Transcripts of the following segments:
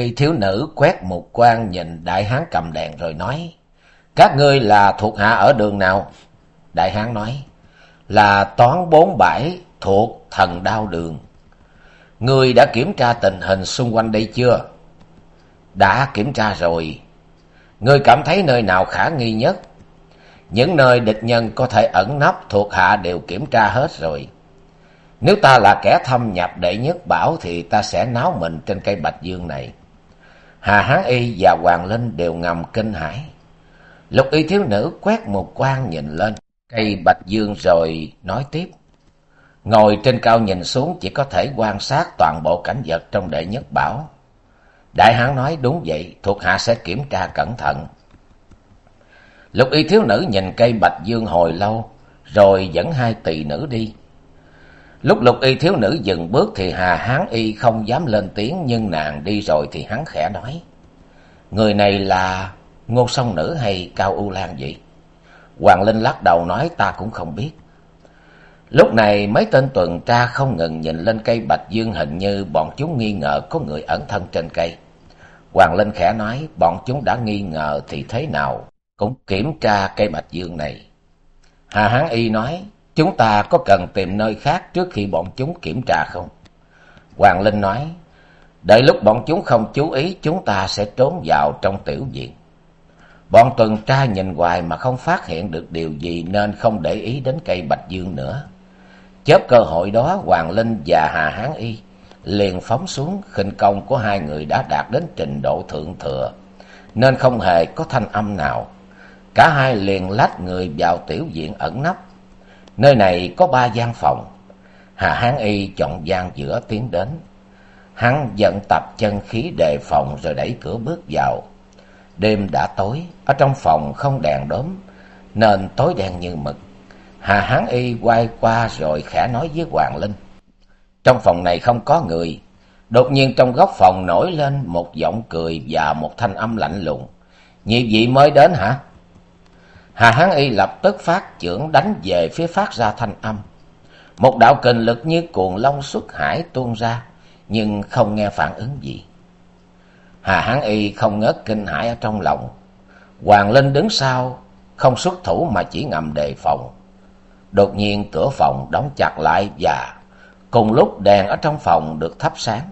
Y thiếu nữ quét một quan nhìn đại hán cầm đèn rồi nói. Các ngươi là thuộc hạ ở đường nào? Đại hán nói. Là toán bốn bãi thuộc thần đao đường. Ngươi đã kiểm tra tình hình xung quanh đây chưa? Đã kiểm tra rồi. Ngươi cảm thấy nơi nào khả nghi nhất? Những nơi địch nhân có thể ẩn nấp thuộc hạ đều kiểm tra hết rồi. Nếu ta là kẻ thâm nhập đệ nhất bảo thì ta sẽ náo mình trên cây bạch dương này. Hà Hán Y và Hoàng Linh đều ngầm kinh hãi. Lục y thiếu nữ quét một quan nhìn lên cây bạch dương rồi nói tiếp. Ngồi trên cao nhìn xuống chỉ có thể quan sát toàn bộ cảnh vật trong đệ nhất bảo. Đại hán nói đúng vậy, thuộc hạ sẽ kiểm tra cẩn thận. Lục y thiếu nữ nhìn cây bạch dương hồi lâu, rồi dẫn hai tỳ nữ đi. Lúc lục y thiếu nữ dừng bước thì Hà Hán Y không dám lên tiếng, nhưng nàng đi rồi thì hắn khẽ nói. Người này là ngô song nữ hay cao u lan vậy? Hoàng Linh lắc đầu nói, ta cũng không biết. Lúc này mấy tên tuần tra không ngừng nhìn lên cây bạch dương hình như bọn chúng nghi ngờ có người ẩn thân trên cây. Hoàng Linh khẽ nói, bọn chúng đã nghi ngờ thì thế nào cũng kiểm tra cây bạch dương này. Hà Hán Y nói Chúng ta có cần tìm nơi khác trước khi bọn chúng kiểm tra không? Hoàng Linh nói, đợi lúc bọn chúng không chú ý chúng ta sẽ trốn vào trong tiểu viện. Bọn tuần tra nhìn hoài mà không phát hiện được điều gì nên không để ý đến cây bạch dương nữa. Chớp cơ hội đó Hoàng Linh và Hà Hán Y liền phóng xuống khinh công của hai người đã đạt đến trình độ thượng thừa nên không hề có thanh âm nào. Cả hai liền lách người vào tiểu viện ẩn nấp Nơi này có ba gian phòng. Hà Hán Y chọn gian giữa tiến đến. Hắn dẫn tập chân khí đề phòng rồi đẩy cửa bước vào. Đêm đã tối, ở trong phòng không đèn đốm, nên tối đen như mực. Hà Hán Y quay qua rồi khẽ nói với Hoàng Linh. Trong phòng này không có người. Đột nhiên trong góc phòng nổi lên một giọng cười và một thanh âm lạnh lùng. Nhị vị mới đến hả? Hà Hán Y lập tức phát trưởng đánh về phía phát ra thanh âm. Một đạo kình lực như cuồng long xuất hải tuôn ra, nhưng không nghe phản ứng gì. Hà Hán Y không ngớt kinh hãi ở trong lòng. Hoàng Linh đứng sau, không xuất thủ mà chỉ ngầm đề phòng. Đột nhiên cửa phòng đóng chặt lại và cùng lúc đèn ở trong phòng được thắp sáng.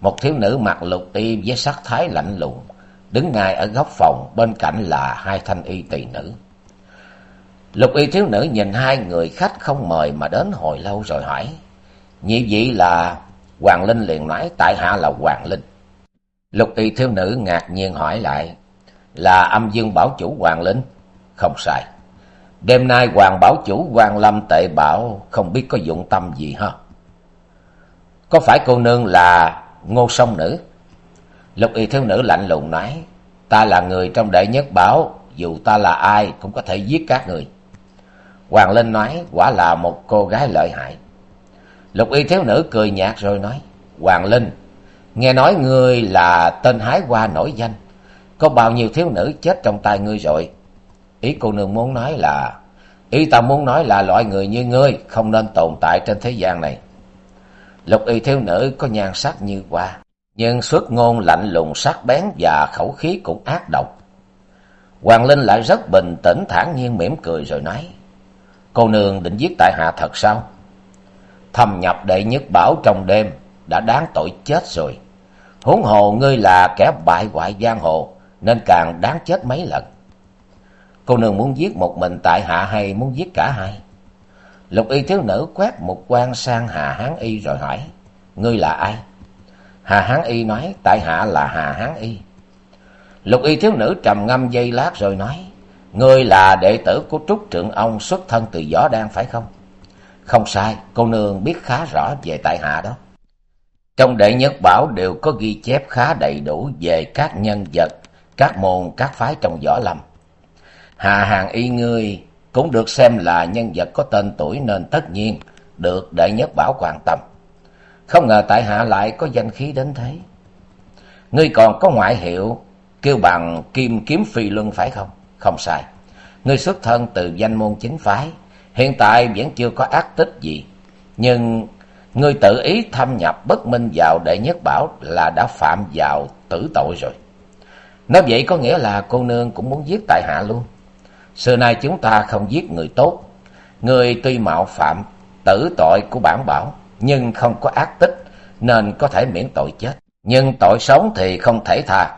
Một thiếu nữ mặc lục y với sắc thái lạnh lùng, đứng ngay ở góc phòng bên cạnh là hai thanh y tỳ nữ. Lục y thiếu nữ nhìn hai người khách không mời mà đến hồi lâu rồi hỏi. Nhị vị là... Hoàng Linh liền nói, tại hạ là Hoàng Linh. Lục y thiếu nữ ngạc nhiên hỏi lại. Là âm dương bảo chủ Hoàng Linh? Không sai. Đêm nay Hoàng bảo chủ Hoàng Lâm tệ bảo không biết có dụng tâm gì ha. Có phải cô nương là ngô sông nữ? Lục y thiếu nữ lạnh lùng nói. Ta là người trong đệ nhất bảo. Dù ta là ai cũng có thể giết các người. Hoàng Linh nói quả là một cô gái lợi hại. Lục y thiếu nữ cười nhạt rồi nói. Hoàng Linh, nghe nói ngươi là tên hái hoa nổi danh. Có bao nhiêu thiếu nữ chết trong tay ngươi rồi? Ý cô nương muốn nói là... Ý ta muốn nói là loại người như ngươi không nên tồn tại trên thế gian này. Lục y thiếu nữ có nhan sắc như hoa, nhưng xuất ngôn lạnh lùng, sắc bén và khẩu khí cũng ác độc. Hoàng Linh lại rất bình tĩnh, thản nhiên mỉm cười rồi nói. Cô nương định giết tại hạ thật sao? Thâm nhập đệ nhất bảo trong đêm, đã đáng tội chết rồi. Huống hồ ngươi là kẻ bại hoại giang hồ, nên càng đáng chết mấy lần. Cô nương muốn giết một mình tại hạ hay muốn giết cả hai? Lục y thiếu nữ quét một quan sang Hà Hán Y rồi hỏi. Ngươi là ai? Hà Hán Y nói tại hạ là Hà Hán Y. Lục y thiếu nữ trầm ngâm giây lát rồi nói. Ngươi là đệ tử của Trúc Trượng Ông xuất thân từ Võ Đan phải không? Không sai, cô nương biết khá rõ về tại hạ đó. Trong đệ nhất bảo đều có ghi chép khá đầy đủ về các nhân vật, các môn, các phái trong võ lâm. Hà Hàng Y ngươi cũng được xem là nhân vật có tên tuổi nên tất nhiên được đệ nhất bảo quan tâm. Không ngờ tại hạ lại có danh khí đến thế. Ngươi còn có ngoại hiệu kêu bằng kim kiếm phi luân phải không? Không sai. Ngươi xuất thân từ danh môn chính phái, hiện tại vẫn chưa có ác tích gì. Nhưng ngươi tự ý thâm nhập bất minh vào đệ nhất bảo là đã phạm vào tử tội rồi. Nói vậy có nghĩa là cô nương cũng muốn giết tại hạ luôn. Xưa nay chúng ta không giết người tốt. Người tuy mạo phạm tử tội của bản bảo, nhưng không có ác tích, nên có thể miễn tội chết. Nhưng tội sống thì không thể tha.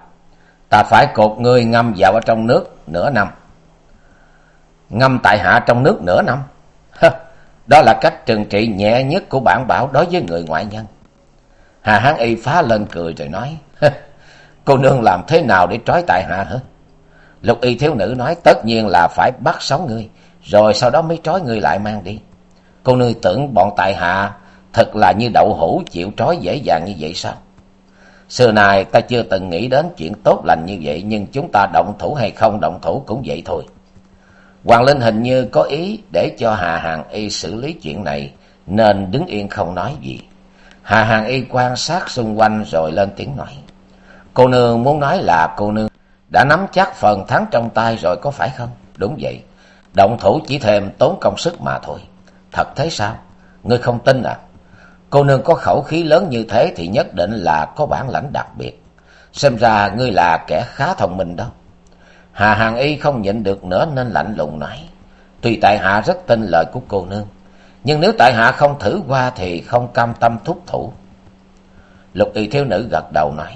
Ta phải cột người ngâm vào ở trong nước nửa năm. Ngâm tại hạ trong nước nửa năm? Đó là cách trừng trị nhẹ nhất của bản bảo đối với người ngoại nhân. Hà Hán Y phá lên cười rồi nói, cô nương làm thế nào để trói tại hạ hả? Lục y thiếu nữ nói tất nhiên là phải bắt sống ngươi, rồi sau đó mới trói ngươi lại mang đi. Cô nương tưởng bọn tại hạ thật là như đậu hũ chịu trói dễ dàng như vậy sao? Xưa nay ta chưa từng nghĩ đến chuyện tốt lành như vậy, nhưng chúng ta động thủ hay không động thủ cũng vậy thôi. Hoàng Linh hình như có ý để cho Hà Hàng Y xử lý chuyện này, nên đứng yên không nói gì. Hà Hàng Y quan sát xung quanh rồi lên tiếng nói. Cô nương muốn nói là cô nương đã nắm chắc phần thắng trong tay rồi có phải không? Đúng vậy. Động thủ chỉ thêm tốn công sức mà thôi. Thật thế sao? Ngươi không tin à? Cô nương có khẩu khí lớn như thế thì nhất định là có bản lãnh đặc biệt. Xem ra ngươi là kẻ khá thông minh đó. Hà Hàng Y không nhịn được nữa nên lạnh lùng nói. Tuy tại hạ rất tin lời của cô nương. Nhưng nếu tại hạ không thử qua thì không cam tâm thúc thủ. Lục y thiếu nữ gật đầu nói.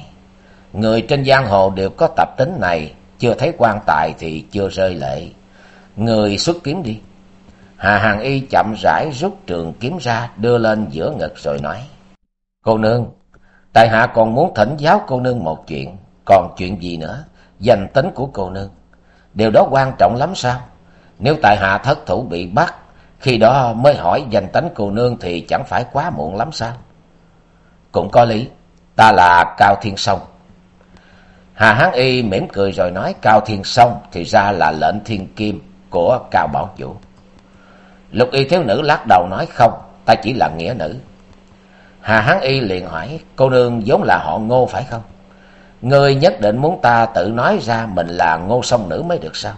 Người trên giang hồ đều có tập tính này. Chưa thấy quan tài thì chưa rơi lệ. Người xuất kiếm đi. Hà Hàng Y chậm rãi rút trường kiếm ra đưa lên giữa ngực rồi nói. Cô nương, tại hạ còn muốn thỉnh giáo cô nương một chuyện. Còn chuyện gì nữa? Danh tính của cô nương. Điều đó quan trọng lắm sao? Nếu tại hạ thất thủ bị bắt, khi đó mới hỏi danh tính cô nương thì chẳng phải quá muộn lắm sao? Cũng có lý, ta là Cao Thiên Sông. Hà Hán Y mỉm cười rồi nói Cao Thiên Sông thì ra là lệnh thiên kim của Cao Bảo Vũ." Lục y thiếu nữ lắc đầu nói không, ta chỉ là nghĩa nữ. Hà Hán Y liền hỏi, cô nương vốn là họ ngô phải không? Ngươi nhất định muốn ta tự nói ra mình là ngô sông nữ mới được sao?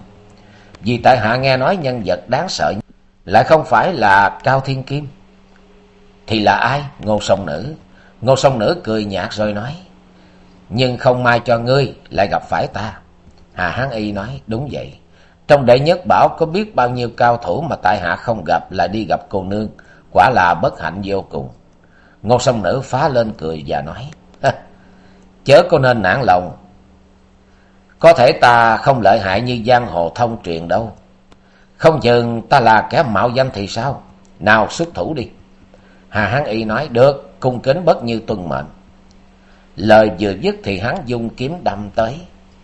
Vì tại hạ nghe nói nhân vật đáng sợ lại không phải là Cao Thiên Kim. Thì là ai? Ngô sông nữ. Ngô sông nữ cười nhạt rồi nói. Nhưng không may cho ngươi lại gặp phải ta. Hà Hán Y nói đúng vậy. Trong đệ nhất bảo có biết bao nhiêu cao thủ mà tại hạ không gặp là đi gặp cô nương. Quả là bất hạnh vô cùng. Ngô sông nữ phá lên cười và nói. Chớ có nên nản lòng. Có thể ta không lợi hại như giang hồ thông truyền đâu. Không chừng ta là kẻ mạo danh thì sao? Nào xuất thủ đi. Hà Hán Y nói được, cung kính bất như tuân mệnh. Lời vừa dứt thì hắn dung kiếm đâm tới.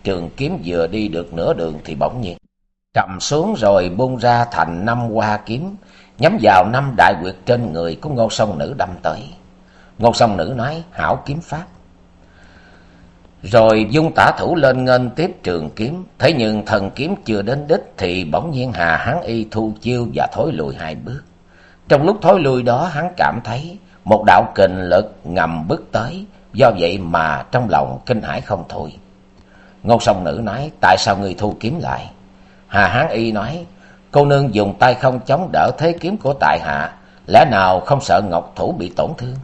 Trường kiếm vừa đi được nửa đường thì bỗng nhiên. Trầm xuống rồi bung ra thành năm hoa kiếm, nhắm vào năm đại quyệt trên người của ngô sông nữ đâm tới. Ngô sông nữ nói, hảo kiếm pháp. Rồi dung tả thủ lên nghênh tiếp trường kiếm, thế nhưng thần kiếm chưa đến đích thì bỗng nhiên Hà hán y thu chiêu và thối lùi hai bước. Trong lúc thối lùi đó hắn cảm thấy một đạo kình lực ngầm bước tới, do vậy mà trong lòng kinh hãi không thôi. Ngô sông nữ nói, tại sao người thu kiếm lại? Hà Hán Y nói, cô nương dùng tay không chống đỡ thế kiếm của tại hạ, lẽ nào không sợ ngọc thủ bị tổn thương?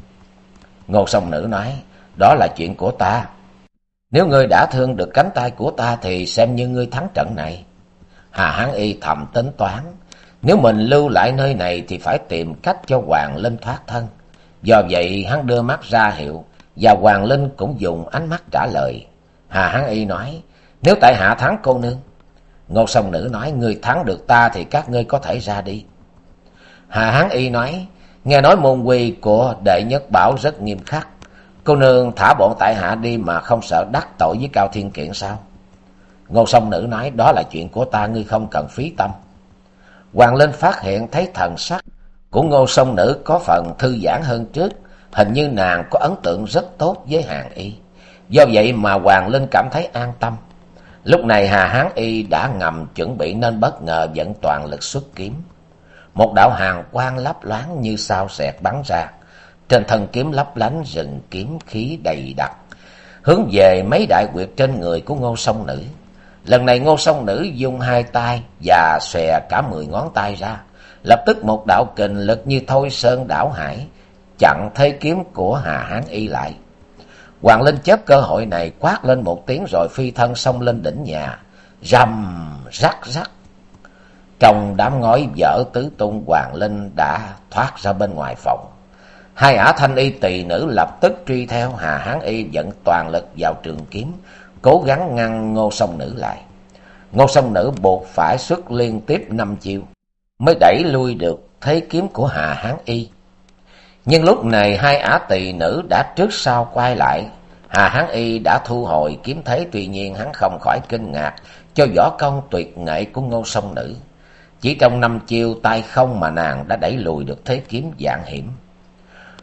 Ngô sông nữ nói, đó là chuyện của ta. Nếu ngươi đã thương được cánh tay của ta thì xem như ngươi thắng trận này. Hà Hán Y thầm tính toán, nếu mình lưu lại nơi này thì phải tìm cách cho Hoàng Linh thoát thân. Do vậy hắn đưa mắt ra hiệu, và Hoàng Linh cũng dùng ánh mắt trả lời. Hà Hán Y nói, nếu tại hạ thắng cô nương, Ngô sông nữ nói, ngươi thắng được ta thì các ngươi có thể ra đi. Hà Hán Y nói, nghe nói môn quy của đệ nhất bảo rất nghiêm khắc. Cô nương thả bọn tại hạ đi mà không sợ đắc tội với Cao Thiên Kiện sao? Ngô sông nữ nói, đó là chuyện của ta, ngươi không cần phí tâm. Hoàng Linh phát hiện thấy thần sắc của ngô sông nữ có phần thư giãn hơn trước hình như nàng có ấn tượng rất tốt với hàng y do vậy mà hoàng linh cảm thấy an tâm lúc này hà hán y đã ngầm chuẩn bị nên bất ngờ dẫn toàn lực xuất kiếm. Một đạo hàng quang lấp loáng như sao xẹt bắn ra. Trên thân kiếm lấp lánh rừng kiếm khí đầy đặc. Hướng về mấy đại quyệt trên người của ngô sông nữ. Lần này ngô sông nữ dùng hai tay và xòe cả mười ngón tay ra. Lập tức một đạo kình lực như thôi sơn đảo hải, chặn thế kiếm của hà hán y lại hoàng linh chớp cơ hội này, quát lên một tiếng rồi phi thân xông lên đỉnh nhà. Rầm, rắc rắc. Trong đám ngói vỡ tứ tung, hoàng linh đã thoát ra bên ngoài phòng. Hai ả thanh y tỳ nữ lập tức truy theo, hà hán y dẫn toàn lực vào trường kiếm, cố gắng ngăn ngô sông nữ lại. Ngô sông nữ buộc phải xuất liên tiếp năm chiêu, mới đẩy lui được thế kiếm của hà hán y nhưng lúc này hai ả tỳ nữ đã trước sau quay lại. Hà hán y đã thu hồi kiếm thế, tuy nhiên hắn không khỏi kinh ngạc cho võ công tuyệt nghệ của ngô sông nữ. Chỉ trong năm chiêu, tay không mà nàng đã đẩy lùi được thế kiếm dạng hiểm.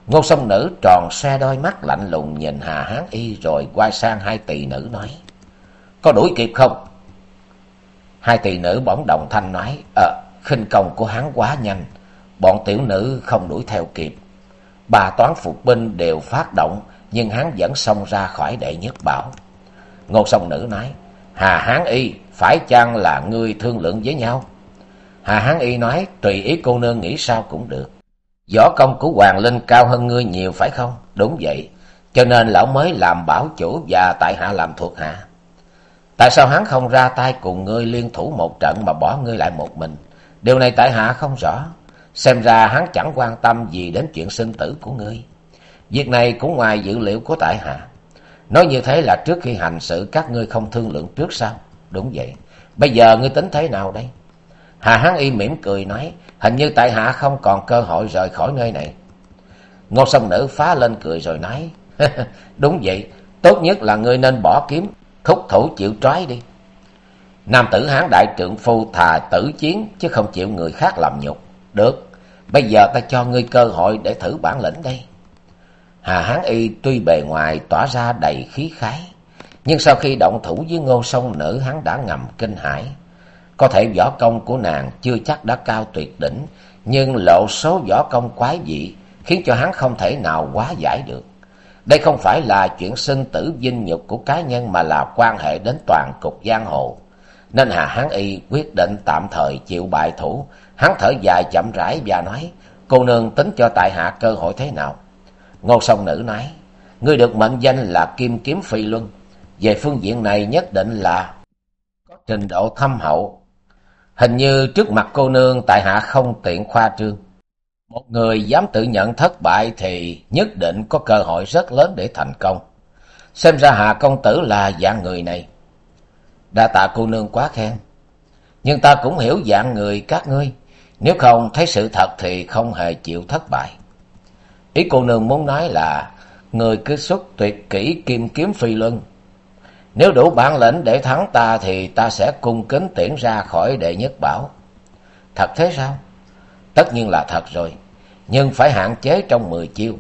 Ngô sông nữ tròn xe đôi mắt lạnh lùng nhìn hà hán y rồi quay sang hai tỳ nữ nói, có đuổi kịp không? Hai tỳ nữ bỗng đồng thanh nói ờ khinh công của hắn quá nhanh. Bọn tiểu nữ không đuổi theo kịp ba toán phục binh đều phát động, nhưng hắn vẫn xông ra khỏi đệ nhất bảo. Ngô sông nữ nói, hà hán y, phải chăng là ngươi thương lượng với nhau? Hà hán y nói, tùy ý cô nương nghĩ sao cũng được. Võ công của hoàng linh cao hơn ngươi nhiều phải không? Đúng vậy, cho nên lão mới làm bảo chủ và tại hạ làm thuộc hạ. Tại sao hắn không ra tay cùng ngươi liên thủ một trận mà bỏ ngươi lại một mình? Điều này tại hạ không rõ xem ra hắn chẳng quan tâm gì đến chuyện sinh tử của ngươi. Việc này cũng ngoài dữ liệu của tại hạ. Nói như thế là trước khi hành sự, các ngươi không thương lượng trước sao? Đúng vậy. Bây giờ ngươi tính thế nào đây? Hà hán y mỉm cười nói, hình như tại hạ không còn cơ hội rời khỏi nơi này. Ngô sông nữ phá lên cười rồi nói, đúng vậy, tốt nhất là ngươi nên bỏ kiếm thúc thủ chịu trói đi. Nam tử hán đại trượng phu thà tử chiến, chứ không chịu người khác làm nhục. Được bây giờ ta cho ngươi cơ hội để thử bản lĩnh đây. Hà hán y tuy bề ngoài tỏa ra đầy khí khái, nhưng sau khi động thủ với ngô sông nữ, hắn đã ngầm kinh hãi. Có thể võ công của nàng chưa chắc đã cao tuyệt đỉnh, nhưng lộ số võ công quái dị khiến cho hắn không thể nào quá giải được. Đây không phải là chuyện sinh tử vinh nhục của cá nhân mà là quan hệ đến toàn cục giang hồ. Nên hà hán y quyết định tạm thời chịu bại thủ hắn thở dài chậm rãi và nói, cô nương tính cho tại hạ cơ hội thế nào? Ngô song nữ nói, ngươi được mệnh danh là kim kiếm phi luân. Về phương diện này nhất định là có trình độ thâm hậu. Hình như trước mặt cô nương tại hạ không tiện khoa trương. Một người dám tự nhận thất bại thì nhất định có cơ hội rất lớn để thành công. Xem ra hà công tử là dạng người này. Đa tạ cô nương quá khen. Nhưng ta cũng hiểu dạng người các ngươi nếu không, thấy sự thật thì không hề chịu thất bại. Ý cô nương muốn nói là, người cứ xuất tuyệt kỹ kim kiếm phi luân. Nếu đủ bản lĩnh để thắng ta thì ta sẽ cung kính tiễn ra khỏi đệ nhất bảo. Thật thế sao? Tất nhiên là thật rồi, nhưng phải hạn chế trong mười chiêu.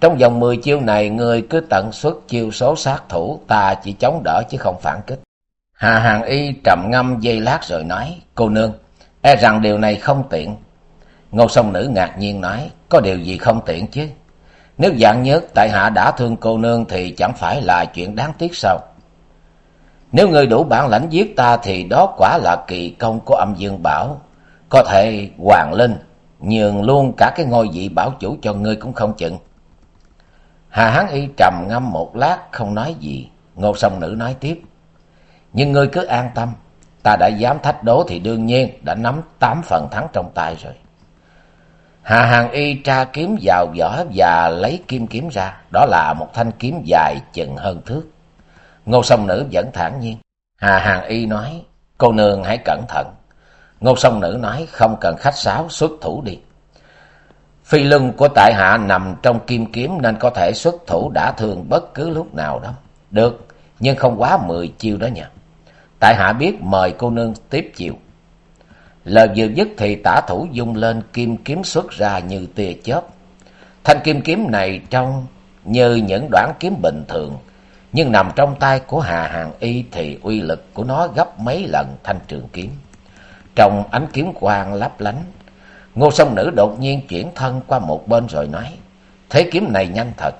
Trong vòng mười chiêu này, người cứ tận xuất chiêu số sát thủ, ta chỉ chống đỡ chứ không phản kích. Hà hàng y trầm ngâm giây lát rồi nói, cô nương e rằng điều này không tiện. Ngô sông nữ ngạc nhiên nói, có điều gì không tiện chứ? Nếu dạng nhất tại hạ đã thương cô nương thì chẳng phải là chuyện đáng tiếc sao? Nếu người đủ bản lãnh giết ta thì đó quả là kỳ công của âm dương bảo. Có thể hoàng linh nhường luôn cả cái ngôi vị bảo chủ cho ngươi cũng không chừng. Hà hán y trầm ngâm một lát, không nói gì. Ngô sông nữ nói tiếp, nhưng ngươi cứ an tâm ta đã dám thách đố thì đương nhiên, đã nắm tám phần thắng trong tay rồi. Hà hàng y tra kiếm vào vỏ và lấy kim kiếm ra. Đó là một thanh kiếm dài chừng hơn thước. Ngô sông nữ vẫn thản nhiên. Hà hàng y nói, cô nương hãy cẩn thận. Ngô sông nữ nói, không cần khách sáo, xuất thủ đi. Phi lưng của tại hạ nằm trong kim kiếm nên có thể xuất thủ đã thương bất cứ lúc nào đó. Được, nhưng không quá mười chiêu đó nha tại hạ biết mời cô nương tiếp chịu Lời vừa dứt thì tả thủ dung lên kim kiếm xuất ra như tia chớp. Thanh kim kiếm này trông như những đoạn kiếm bình thường, nhưng nằm trong tay của Hà Hàng Y thì uy lực của nó gấp mấy lần thanh trường kiếm. Trong ánh kiếm quang lấp lánh, Ngô sông nữ đột nhiên chuyển thân qua một bên rồi nói, thế kiếm này nhanh thật.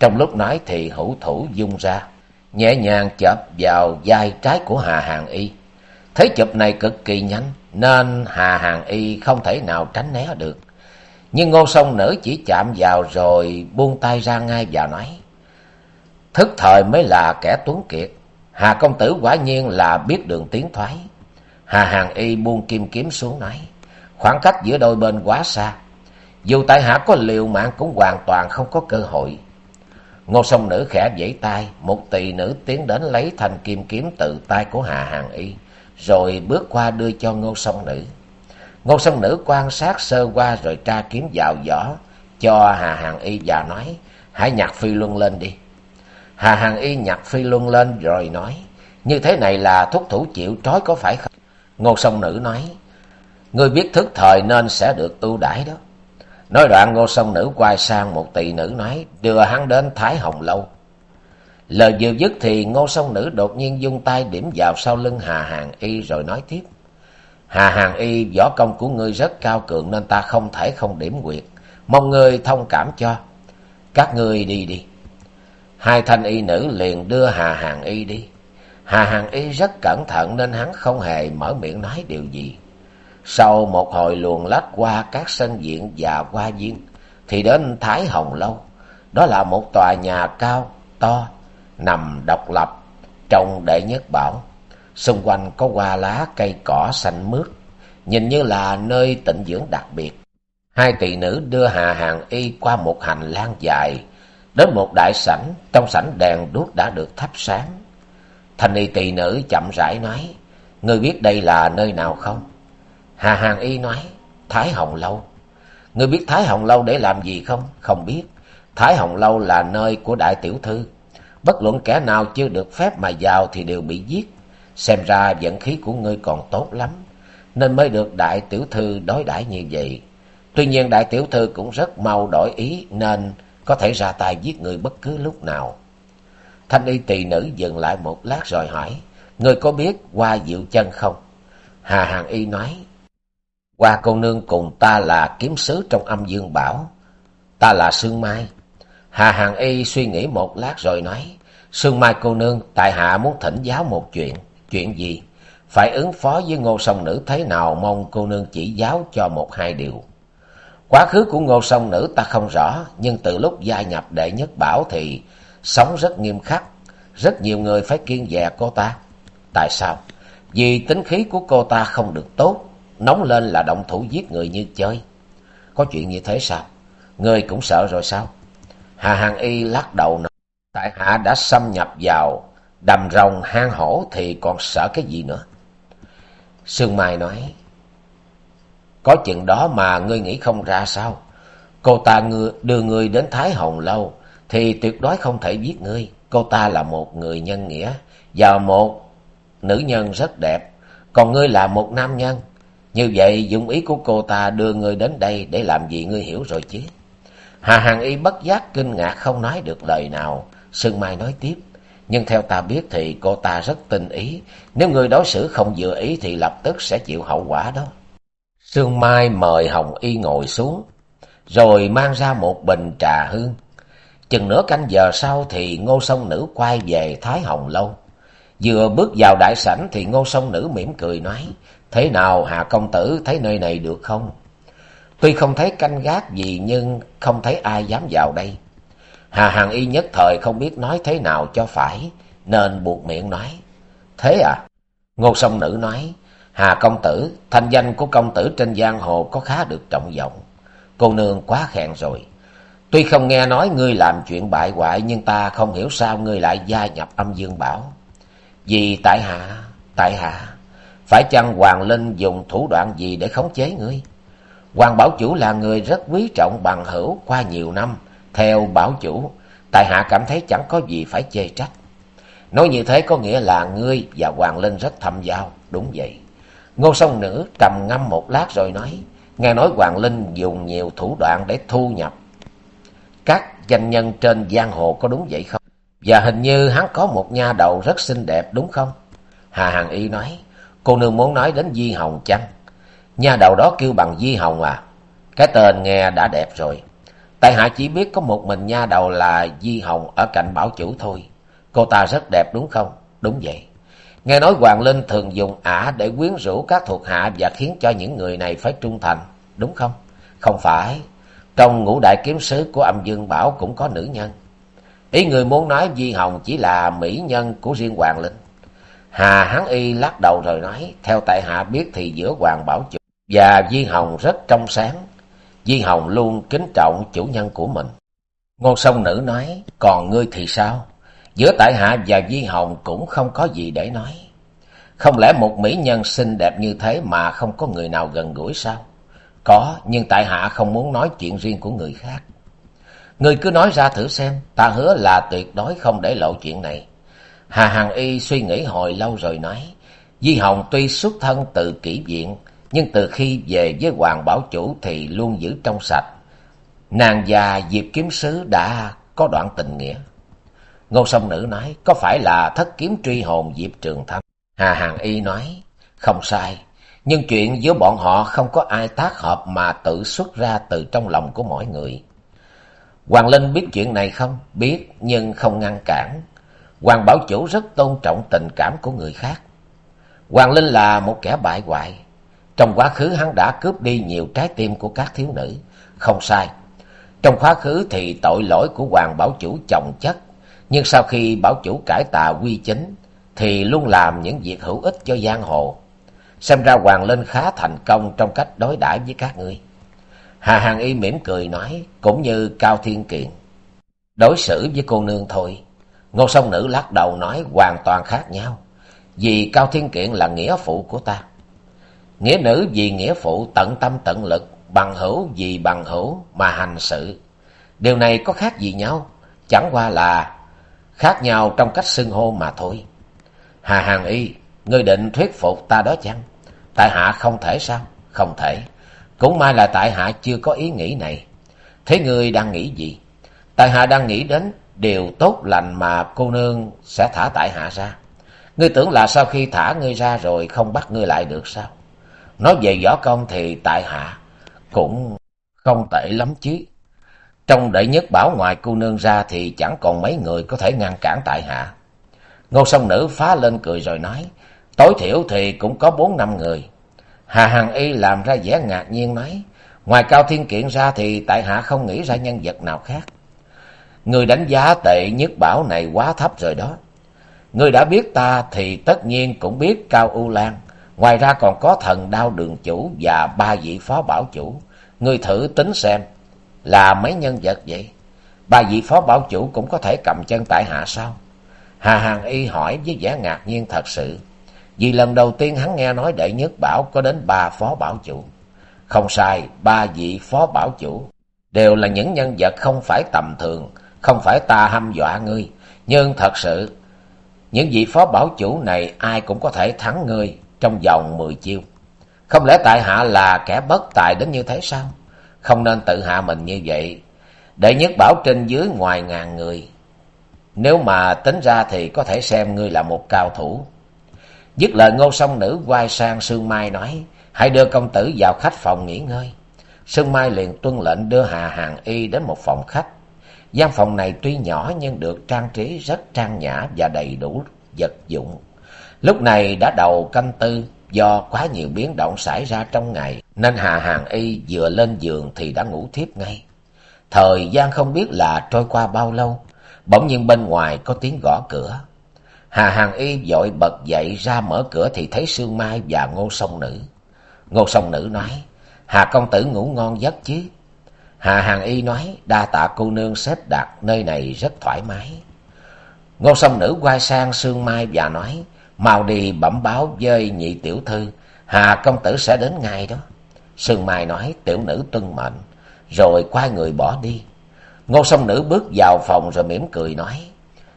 Trong lúc nói thì hữu thủ dung ra, nhẹ nhàng chập vào vai trái của Hà Hàng Y. Thế chụp này cực kỳ nhanh, nên Hà Hàng Y không thể nào tránh né được. Nhưng ngô sông nữ chỉ chạm vào rồi buông tay ra ngay và nói. Thức thời mới là kẻ tuấn kiệt. Hà công tử quả nhiên là biết đường tiến thoái. Hà Hàng Y buông kim kiếm xuống nói. Khoảng cách giữa đôi bên quá xa. Dù tại hạ có liều mạng cũng hoàn toàn không có cơ hội. Ngô sông nữ khẽ vẫy tay, một tỳ nữ tiến đến lấy thanh kim kiếm từ tay của Hà Hàng Y, rồi bước qua đưa cho ngô sông nữ. Ngô sông nữ quan sát sơ qua rồi tra kiếm vào vỏ, cho Hà Hàng Y và nói, hãy nhặt phi luân lên đi. Hà Hàng Y nhặt phi luân lên rồi nói, như thế này là thúc thủ chịu trói có phải không? Ngô sông nữ nói, ngươi biết thức thời nên sẽ được ưu đãi đó. Nói đoạn ngô sông nữ quay sang một tỳ nữ nói, đưa hắn đến Thái Hồng Lâu. Lời vừa dứt thì ngô sông nữ đột nhiên dung tay điểm vào sau lưng Hà Hàng Y rồi nói tiếp. Hà Hàng Y võ công của ngươi rất cao cường nên ta không thể không điểm quyệt. Mong ngươi thông cảm cho. Các ngươi đi đi. Hai thanh y nữ liền đưa Hà Hàng Y đi. Hà Hàng Y rất cẩn thận nên hắn không hề mở miệng nói điều gì. Sau một hồi luồn lách qua các sân viện và qua viên, thì đến Thái Hồng Lâu. Đó là một tòa nhà cao, to, nằm độc lập, trong đệ nhất bảo. Xung quanh có hoa lá cây cỏ xanh mướt, nhìn như là nơi tịnh dưỡng đặc biệt. Hai tỷ nữ đưa Hà Hàng Y qua một hành lang dài, đến một đại sảnh, trong sảnh đèn đuốc đã được thắp sáng. Thanh y tỷ nữ chậm rãi nói, ngươi biết đây là nơi nào không? Hà Hàng Y nói, Thái Hồng Lâu. Ngươi biết Thái Hồng Lâu để làm gì không? Không biết. Thái Hồng Lâu là nơi của đại tiểu thư. Bất luận kẻ nào chưa được phép mà vào thì đều bị giết. Xem ra vận khí của ngươi còn tốt lắm. Nên mới được đại tiểu thư đối đãi như vậy. Tuy nhiên đại tiểu thư cũng rất mau đổi ý nên có thể ra tay giết người bất cứ lúc nào. Thanh y tỳ nữ dừng lại một lát rồi hỏi, Ngươi có biết qua diệu chân không? Hà Hàng Y nói, Hoa cô nương cùng ta là kiếm sứ trong âm dương bảo. Ta là Sương Mai. Hà Hàng Y suy nghĩ một lát rồi nói. Sương Mai cô nương, tại hạ muốn thỉnh giáo một chuyện. Chuyện gì? Phải ứng phó với ngô sông nữ thế nào mong cô nương chỉ giáo cho một hai điều. Quá khứ của ngô sông nữ ta không rõ, nhưng từ lúc gia nhập đệ nhất bảo thì sống rất nghiêm khắc. Rất nhiều người phải kiên dè cô ta. Tại sao? Vì tính khí của cô ta không được tốt nóng lên là động thủ giết người như chơi. Có chuyện như thế sao? Ngươi cũng sợ rồi sao? Hà Hằng Y lắc đầu nói, tại hạ đã xâm nhập vào đầm rồng hang hổ thì còn sợ cái gì nữa? Sương Mai nói, có chuyện đó mà ngươi nghĩ không ra sao? Cô ta đưa ngươi đến Thái Hồng Lâu thì tuyệt đối không thể giết ngươi. Cô ta là một người nhân nghĩa và một nữ nhân rất đẹp. Còn ngươi là một nam nhân như vậy, dụng ý của cô ta đưa ngươi đến đây để làm gì ngươi hiểu rồi chứ. Hà Hàng Y bất giác kinh ngạc không nói được lời nào. Sương Mai nói tiếp. Nhưng theo ta biết thì cô ta rất tinh ý. Nếu người đối xử không vừa ý thì lập tức sẽ chịu hậu quả đó. Sương Mai mời Hồng Y ngồi xuống. Rồi mang ra một bình trà hương. Chừng nửa canh giờ sau thì ngô sông nữ quay về Thái Hồng Lâu. Vừa bước vào đại sảnh thì ngô sông nữ mỉm cười nói. Thế nào Hà Công Tử thấy nơi này được không? Tuy không thấy canh gác gì nhưng không thấy ai dám vào đây. Hà Hàng Y nhất thời không biết nói thế nào cho phải, nên buộc miệng nói. Thế à? Ngô Sông Nữ nói, Hà Công Tử, thanh danh của công tử trên giang hồ có khá được trọng vọng. Cô nương quá khen rồi. Tuy không nghe nói ngươi làm chuyện bại hoại nhưng ta không hiểu sao ngươi lại gia nhập âm dương bảo. Vì tại hạ, tại hạ phải chăng Hoàng Linh dùng thủ đoạn gì để khống chế ngươi? Hoàng Bảo Chủ là người rất quý trọng bằng hữu qua nhiều năm. Theo Bảo Chủ, tại hạ cảm thấy chẳng có gì phải chê trách. Nói như thế có nghĩa là ngươi và Hoàng Linh rất thâm giao, đúng vậy. ngô sông nữ trầm ngâm một lát rồi nói nghe nói hoàng linh dùng nhiều thủ đoạn để thu nhập các danh nhân trên giang hồ có đúng vậy không và hình như hắn có một nha đầu rất xinh đẹp đúng không hà hằng y nói cô nương muốn nói đến di hồng chăng? Nha đầu đó kêu bằng di hồng à? Cái tên nghe đã đẹp rồi. Tại hạ chỉ biết có một mình nha đầu là di hồng ở cạnh bảo chủ thôi. Cô ta rất đẹp đúng không? Đúng vậy. Nghe nói hoàng linh thường dùng ả để quyến rũ các thuộc hạ và khiến cho những người này phải trung thành, đúng không? Không phải. Trong ngũ đại kiếm sứ của âm dương bảo cũng có nữ nhân. Ý người muốn nói di hồng chỉ là mỹ nhân của riêng hoàng linh hà hán y lắc đầu rồi nói, theo tại hạ biết thì giữa hoàng bảo chủ và di hồng rất trong sáng. Di hồng luôn kính trọng chủ nhân của mình. Ngô sông nữ nói, còn ngươi thì sao? Giữa tại hạ và di hồng cũng không có gì để nói. Không lẽ một mỹ nhân xinh đẹp như thế mà không có người nào gần gũi sao? Có, nhưng tại hạ không muốn nói chuyện riêng của người khác. Người cứ nói ra thử xem, ta hứa là tuyệt đối không để lộ chuyện này hà hằng y suy nghĩ hồi lâu rồi nói, di hồng tuy xuất thân từ kỹ viện, nhưng từ khi về với hoàng bảo chủ thì luôn giữ trong sạch. Nàng già diệp kiếm sứ đã có đoạn tình nghĩa. Ngô sông nữ nói, có phải là thất kiếm truy hồn diệp trường thanh? Hà Hằng y nói, không sai, nhưng chuyện giữa bọn họ không có ai tác hợp mà tự xuất ra từ trong lòng của mỗi người. Hoàng linh biết chuyện này không? Biết, nhưng không ngăn cản hoàng bảo chủ rất tôn trọng tình cảm của người khác. Hoàng linh là một kẻ bại hoại. Trong quá khứ, hắn đã cướp đi nhiều trái tim của các thiếu nữ. Không sai. Trong quá khứ thì tội lỗi của hoàng bảo chủ chồng chất. Nhưng sau khi bảo chủ cải tà quy chính, thì luôn làm những việc hữu ích cho giang hồ. Xem ra hoàng linh khá thành công trong cách đối đãi với các ngươi. Hà Hàng y mỉm cười nói, cũng như cao thiên kiện đối xử với cô nương thôi ngô sông nữ lắc đầu nói hoàn toàn khác nhau. Vì cao thiên kiện là nghĩa phụ của ta. Nghĩa nữ vì nghĩa phụ tận tâm tận lực, bằng hữu vì bằng hữu mà hành sự. Điều này có khác gì nhau? Chẳng qua là khác nhau trong cách xưng hô mà thôi. Hà hàn y, ngươi định thuyết phục ta đó chăng? Tại hạ không thể sao? Không thể. Cũng may là tại hạ chưa có ý nghĩ này. Thế ngươi đang nghĩ gì? Tại hạ đang nghĩ đến điều tốt lành mà cô nương sẽ thả tại hạ ra. Ngươi tưởng là sau khi thả ngươi ra rồi không bắt ngươi lại được sao? Nói về võ công thì tại hạ cũng không tệ lắm chứ. Trong đệ nhất bảo ngoài cô nương ra thì chẳng còn mấy người có thể ngăn cản tại hạ. Ngô sông nữ phá lên cười rồi nói, tối thiểu thì cũng có bốn năm người. Hà hằng y làm ra vẻ ngạc nhiên nói, ngoài cao thiên kiện ra thì tại hạ không nghĩ ra nhân vật nào khác người đánh giá tệ nhất bảo này quá thấp rồi đó. Người đã biết ta thì tất nhiên cũng biết cao u lan. Ngoài ra còn có thần đao đường chủ và ba vị phó bảo chủ. Người thử tính xem, là mấy nhân vật vậy? Ba vị phó bảo chủ cũng có thể cầm chân tại hạ sao? Hà hàng y hỏi với vẻ ngạc nhiên thật sự. Vì lần đầu tiên hắn nghe nói đệ nhất bảo có đến ba phó bảo chủ. Không sai, ba vị phó bảo chủ đều là những nhân vật không phải tầm thường không phải ta hăm dọa ngươi, nhưng thật sự, những vị phó bảo chủ này ai cũng có thể thắng ngươi trong vòng mười chiêu. Không lẽ tại hạ là kẻ bất tài đến như thế sao? Không nên tự hạ mình như vậy. Đệ nhất bảo trên dưới ngoài ngàn người. Nếu mà tính ra thì có thể xem ngươi là một cao thủ. Dứt lời ngô song nữ quay sang sương mai nói, hãy đưa công tử vào khách phòng nghỉ ngơi. Sương mai liền tuân lệnh đưa hà hàng y đến một phòng khách gian phòng này tuy nhỏ nhưng được trang trí rất trang nhã và đầy đủ vật dụng. Lúc này đã đầu canh tư, do quá nhiều biến động xảy ra trong ngày, nên hà hàng y vừa lên giường thì đã ngủ thiếp ngay. Thời gian không biết là trôi qua bao lâu, bỗng nhiên bên ngoài có tiếng gõ cửa. Hà hàng y vội bật dậy ra mở cửa thì thấy sương mai và ngô sông nữ. Ngô sông nữ nói, hà công tử ngủ ngon giấc chứ? Hà hàng y nói, đa tạ cô nương xếp đặt nơi này rất thoải mái. Ngô sông nữ quay sang sương mai và nói, mau đi bẩm báo với nhị tiểu thư, hà công tử sẽ đến ngay đó. Sương mai nói, tiểu nữ tuân mệnh, rồi quay người bỏ đi. Ngô sông nữ bước vào phòng rồi mỉm cười nói,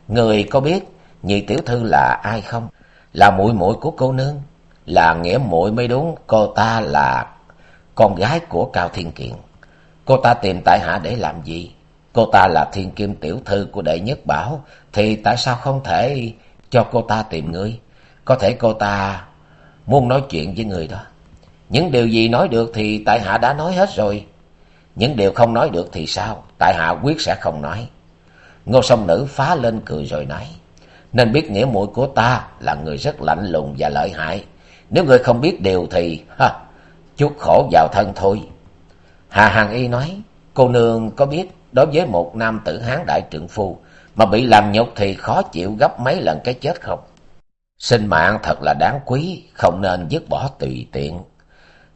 người có biết nhị tiểu thư là ai không? Là muội muội của cô nương, là nghĩa muội mới đúng, cô ta là con gái của cao thiên kiện cô ta tìm tại hạ để làm gì? Cô ta là thiên kim tiểu thư của đệ nhất bảo, thì tại sao không thể cho cô ta tìm ngươi có thể cô ta muốn nói chuyện với người đó. Những điều gì nói được thì tại hạ đã nói hết rồi. Những điều không nói được thì sao? Tại hạ quyết sẽ không nói. Ngô song nữ phá lên cười rồi nói, nên biết nghĩa muội của ta là người rất lạnh lùng và lợi hại. Nếu người không biết điều thì, ha chút khổ vào thân thôi hà hằng y nói, cô nương có biết đối với một nam tử hán đại trượng phu mà bị làm nhục thì khó chịu gấp mấy lần cái chết không? Sinh mạng thật là đáng quý, không nên dứt bỏ tùy tiện.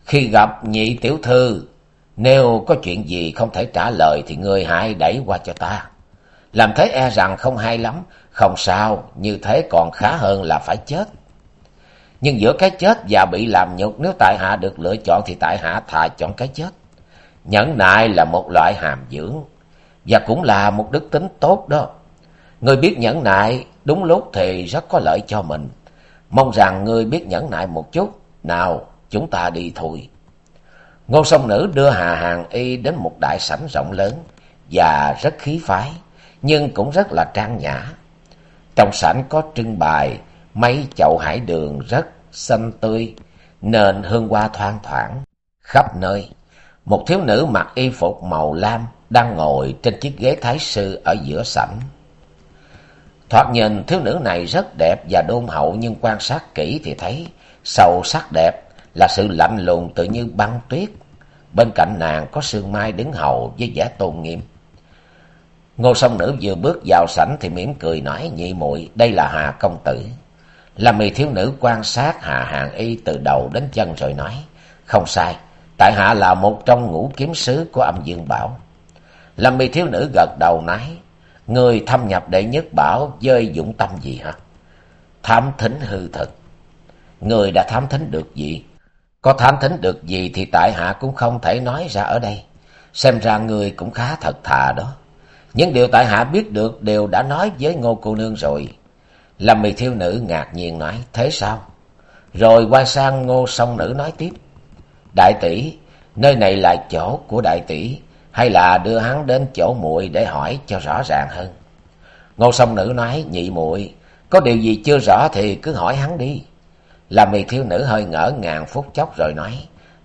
Khi gặp nhị tiểu thư, nếu có chuyện gì không thể trả lời thì người hãy đẩy qua cho ta. Làm thế e rằng không hay lắm, không sao, như thế còn khá hơn là phải chết. Nhưng giữa cái chết và bị làm nhục, nếu tại hạ được lựa chọn thì tại hạ thà chọn cái chết nhẫn nại là một loại hàm dưỡng, và cũng là một đức tính tốt đó. Người biết nhẫn nại đúng lúc thì rất có lợi cho mình. Mong rằng ngươi biết nhẫn nại một chút, nào chúng ta đi thôi. Ngô song nữ đưa hà hàng y đến một đại sảnh rộng lớn và rất khí phái, nhưng cũng rất là trang nhã. Trong sảnh có trưng bày mấy chậu hải đường rất xanh tươi, nền hương hoa thoang thoảng, khắp nơi một thiếu nữ mặc y phục màu lam đang ngồi trên chiếc ghế thái sư ở giữa sảnh. Thoạt nhìn, thiếu nữ này rất đẹp và đôn hậu nhưng quan sát kỹ thì thấy sâu sắc đẹp là sự lạnh lùng tự như băng tuyết. Bên cạnh nàng có sương mai đứng hầu với vẻ tôn nghiêm. Ngô song nữ vừa bước vào sảnh thì mỉm cười nói, nhị muội, đây là hà công tử. Là mì thiếu nữ quan sát hà hàng y từ đầu đến chân rồi nói, không sai tại hạ là một trong ngũ kiếm sứ của âm dương bảo. Lâm mi thiếu nữ gật đầu nói, người thâm nhập đệ nhất bảo với dũng tâm gì hả? Thám thính hư thực. Người đã thám thính được gì? Có thám thính được gì thì tại hạ cũng không thể nói ra ở đây. Xem ra người cũng khá thật thà đó. Những điều tại hạ biết được đều đã nói với ngô cô nương rồi. Lâm mì thiếu nữ ngạc nhiên nói, thế sao? Rồi quay sang ngô song nữ nói tiếp đại tỷ, nơi này là chỗ của đại tỷ, hay là đưa hắn đến chỗ muội để hỏi cho rõ ràng hơn? Ngô song nữ nói, nhị muội, có điều gì chưa rõ thì cứ hỏi hắn đi. Làm mì thiếu nữ hơi ngỡ ngàng phút chốc rồi nói,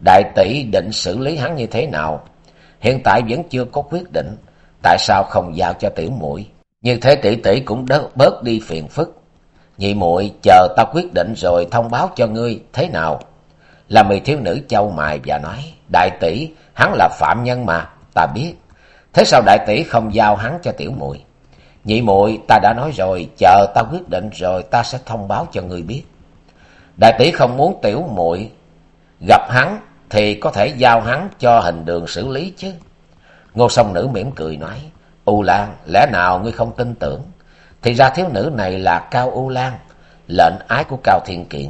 đại tỷ định xử lý hắn như thế nào? Hiện tại vẫn chưa có quyết định, tại sao không giao cho tiểu muội? Như thế tỷ tỷ cũng đỡ bớt đi phiền phức. Nhị muội, chờ ta quyết định rồi thông báo cho ngươi, thế nào? Là mì thiếu nữ châu mài và nói, đại tỷ, hắn là phạm nhân mà, ta biết. Thế sao đại tỷ không giao hắn cho tiểu muội? Nhị muội, ta đã nói rồi, chờ ta quyết định rồi ta sẽ thông báo cho ngươi biết. Đại tỷ không muốn tiểu muội gặp hắn thì có thể giao hắn cho hình đường xử lý chứ. Ngô song nữ mỉm cười nói, u lan, lẽ nào ngươi không tin tưởng? Thì ra thiếu nữ này là cao u lan, lệnh ái của cao thiên kiện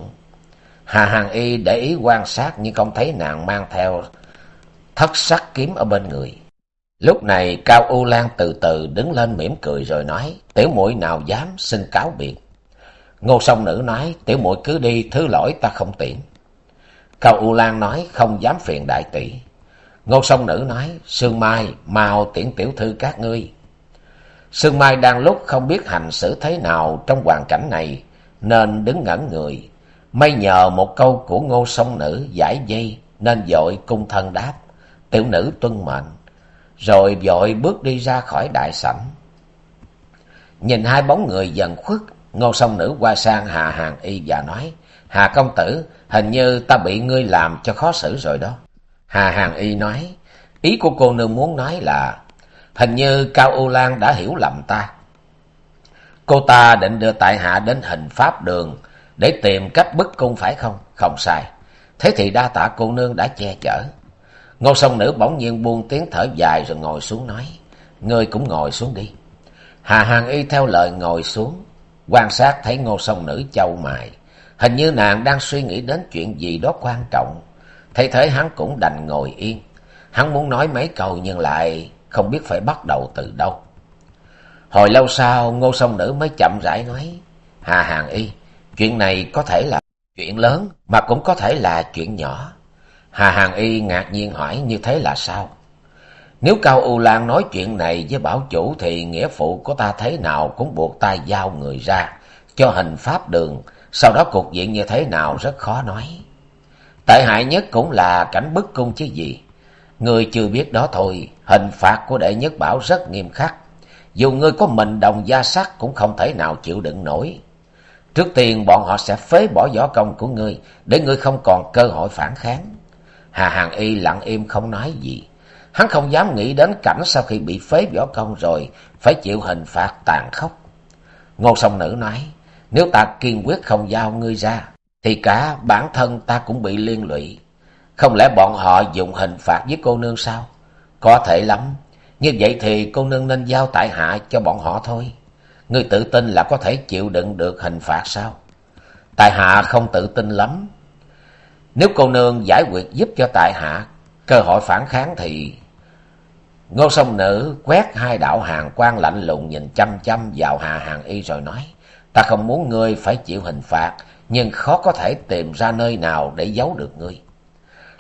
hà Hàng y để ý quan sát nhưng không thấy nàng mang theo thất sắc kiếm ở bên người. Lúc này cao u lan từ từ đứng lên mỉm cười rồi nói, tiểu muội nào dám xin cáo biệt? Ngô song nữ nói, tiểu muội cứ đi, thứ lỗi ta không tiện. Cao u lan nói, không dám phiền đại tỷ. Ngô song nữ nói, sương mai, mau tiễn tiểu thư các ngươi. Sương mai đang lúc không biết hành xử thế nào trong hoàn cảnh này, nên đứng ngẩn người may nhờ một câu của ngô song nữ giải dây, nên vội cung thân đáp, tiểu nữ tuân mệnh. Rồi vội bước đi ra khỏi đại sảnh. Nhìn hai bóng người dần khuất, ngô song nữ qua sang hà hàng y và nói, hà công tử, hình như ta bị ngươi làm cho khó xử rồi đó. Hà hàng y nói, ý của cô nương muốn nói là, hình như cao u lan đã hiểu lầm ta. Cô ta định đưa tại hạ đến hình pháp đường để tìm cách bức cung phải không? Không sai. Thế thì đa tạ cô nương đã che chở. Ngô Sông nữ bỗng nhiên buông tiếng thở dài rồi ngồi xuống nói, ngươi cũng ngồi xuống đi. Hà hàng y theo lời ngồi xuống, quan sát thấy ngô Sông nữ châu mài hình như nàng đang suy nghĩ đến chuyện gì đó quan trọng. Thấy thế hắn cũng đành ngồi yên. Hắn muốn nói mấy câu nhưng lại không biết phải bắt đầu từ đâu. Hồi lâu sau, ngô Sông nữ mới chậm rãi nói, hà hàng y chuyện này có thể là Chuyện lớn mà cũng có thể là chuyện nhỏ. Hà Hàng Y ngạc nhiên hỏi như thế là sao? Nếu Cao U Lan nói chuyện này với bảo chủ thì nghĩa phụ của ta thế nào cũng buộc ta giao người ra cho hình pháp đường, sau đó cục diện như thế nào rất khó nói. Tệ hại nhất cũng là cảnh bức cung chứ gì. Người chưa biết đó thôi, hình phạt của đệ nhất bảo rất nghiêm khắc. Dù ngươi có mình đồng gia sắc cũng không thể nào chịu đựng nổi. Trước tiên bọn họ sẽ phế bỏ võ công của ngươi, để ngươi không còn cơ hội phản kháng. Hà Hàng Y lặng im không nói gì. Hắn không dám nghĩ đến cảnh sau khi bị phế võ công rồi, phải chịu hình phạt tàn khốc. Ngô song nữ nói, nếu ta kiên quyết không giao ngươi ra, thì cả bản thân ta cũng bị liên lụy. Không lẽ bọn họ dùng hình phạt với cô nương sao? Có thể lắm, như vậy thì cô nương nên giao tại hạ cho bọn họ thôi. Ngươi tự tin là có thể chịu đựng được hình phạt sao? Tại hạ không tự tin lắm. Nếu cô nương giải quyết giúp cho tại hạ cơ hội phản kháng thì... Ngô sông nữ quét hai đạo hàng quan lạnh lùng nhìn chăm chăm vào Hà Hàng Y rồi nói. Ta không muốn ngươi phải chịu hình phạt, nhưng khó có thể tìm ra nơi nào để giấu được ngươi.